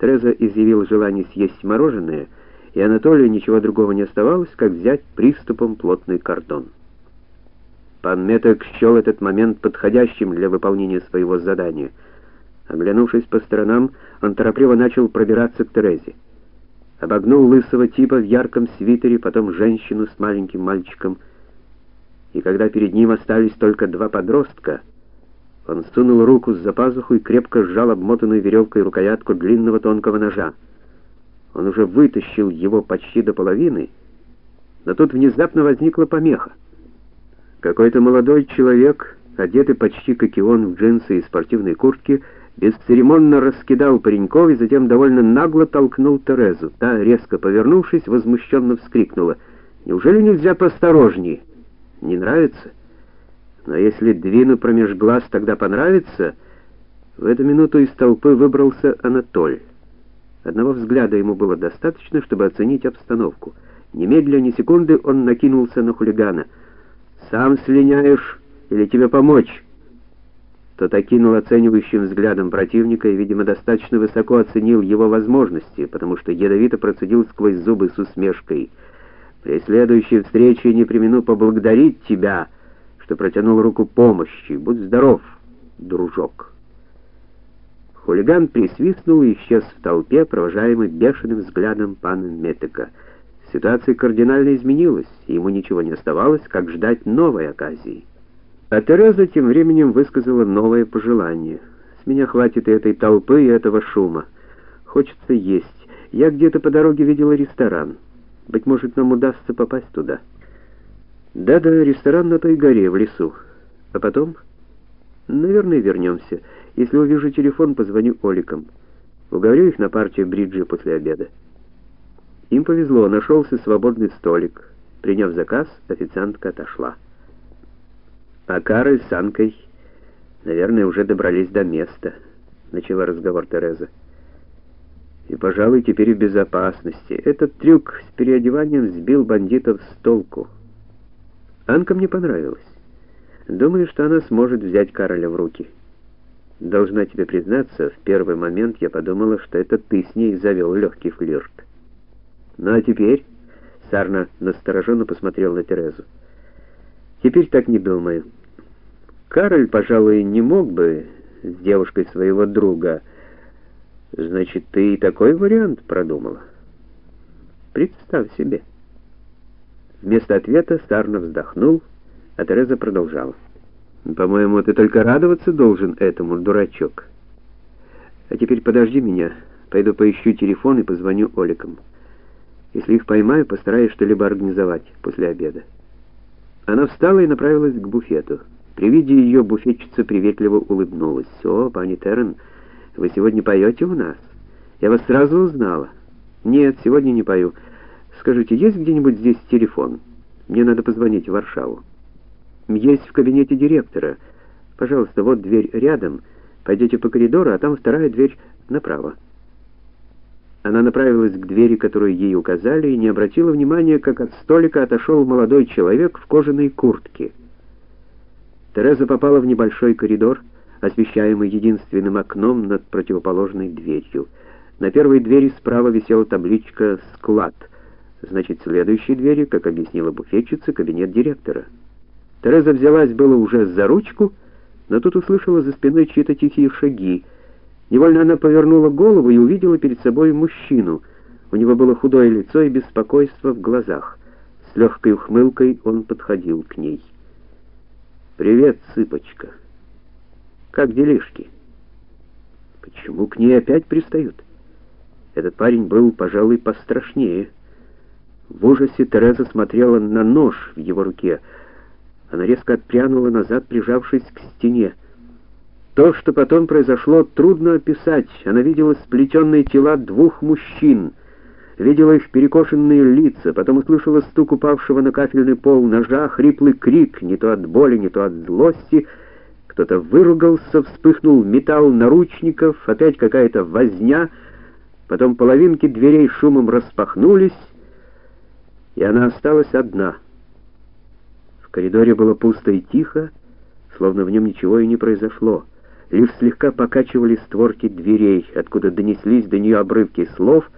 Тереза изъявила желание съесть мороженое, и Анатолию ничего другого не оставалось, как взять приступом плотный кордон. Пан Меток счел этот момент подходящим для выполнения своего задания. Оглянувшись по сторонам, он торопливо начал пробираться к Терезе. Обогнул лысого типа в ярком свитере, потом женщину с маленьким мальчиком. И когда перед ним остались только два подростка, он сунул руку за пазуху и крепко сжал обмотанную веревкой рукоятку длинного тонкого ножа. Он уже вытащил его почти до половины, но тут внезапно возникла помеха. Какой-то молодой человек, одетый почти как и он в джинсы и спортивной куртке, бесцеремонно раскидал пареньков и затем довольно нагло толкнул Терезу. Та, резко повернувшись, возмущенно вскрикнула: "Неужели нельзя посторожнее? Не нравится?" Но если двину промеж глаз тогда понравится, в эту минуту из толпы выбрался Анатоль. Одного взгляда ему было достаточно, чтобы оценить обстановку. Немедля ни секунды он накинулся на хулигана. «Сам слиняешь или тебе помочь?» Тот окинул оценивающим взглядом противника и, видимо, достаточно высоко оценил его возможности, потому что ядовито процедил сквозь зубы с усмешкой. «При следующей встрече не примену поблагодарить тебя», что протянул руку помощи. Будь здоров, дружок. Хулиган присвистнул и исчез в толпе, провожаемый бешеным взглядом пана Метека. Ситуация кардинально изменилась, и ему ничего не оставалось, как ждать новой оказии. А Тереза тем временем высказала новое пожелание. «С меня хватит и этой толпы, и этого шума. Хочется есть. Я где-то по дороге видела ресторан. Быть может, нам удастся попасть туда». Да-да, ресторан на той горе в лесу. А потом, наверное, вернемся. Если увижу телефон, позвоню Оликам. Уговорю их на партию бриджи после обеда. Им повезло, нашелся свободный столик. Приняв заказ, официантка отошла. А Кароль с Анкой, наверное, уже добрались до места, начала разговор Тереза. И, пожалуй, теперь в безопасности. Этот трюк с переодеванием сбил бандитов с толку. Анка мне понравилась. Думаю, что она сможет взять Кароля в руки. Должна тебе признаться, в первый момент я подумала, что это ты с ней завел легкий флирт. Ну а теперь Сарна настороженно посмотрел на Терезу. Теперь так не думаю. Кароль, пожалуй, не мог бы с девушкой своего друга. Значит, ты и такой вариант продумала. Представь себе. Вместо ответа Сарна вздохнул, а Тереза продолжала. «По-моему, ты только радоваться должен этому, дурачок. А теперь подожди меня, пойду поищу телефон и позвоню Оликам. Если их поймаю, постараюсь что-либо организовать после обеда». Она встала и направилась к буфету. При виде ее буфетчица приветливо улыбнулась. «О, пани Террен, вы сегодня поете у нас? Я вас сразу узнала». «Нет, сегодня не пою». Скажите, есть где-нибудь здесь телефон? Мне надо позвонить в Варшаву. Есть в кабинете директора. Пожалуйста, вот дверь рядом. Пойдете по коридору, а там вторая дверь направо. Она направилась к двери, которую ей указали, и не обратила внимания, как от столика отошел молодой человек в кожаной куртке. Тереза попала в небольшой коридор, освещаемый единственным окном над противоположной дверью. На первой двери справа висела табличка «Склад». Значит, следующей двери, как объяснила буфетчица, кабинет директора. Тереза взялась было уже за ручку, но тут услышала за спиной чьи-то тихие шаги. Невольно она повернула голову и увидела перед собой мужчину. У него было худое лицо и беспокойство в глазах. С легкой ухмылкой он подходил к ней. «Привет, цыпочка. Как делишки?» «Почему к ней опять пристают?» Этот парень был, пожалуй, пострашнее. В ужасе Тереза смотрела на нож в его руке. Она резко отпрянула назад, прижавшись к стене. То, что потом произошло, трудно описать. Она видела сплетенные тела двух мужчин, видела их перекошенные лица, потом услышала стук упавшего на кафельный пол ножа, хриплый крик, не то от боли, не то от злости. Кто-то выругался, вспыхнул металл наручников, опять какая-то возня, потом половинки дверей шумом распахнулись, и она осталась одна. В коридоре было пусто и тихо, словно в нем ничего и не произошло. лишь слегка покачивали створки дверей, откуда донеслись до нее обрывки слов,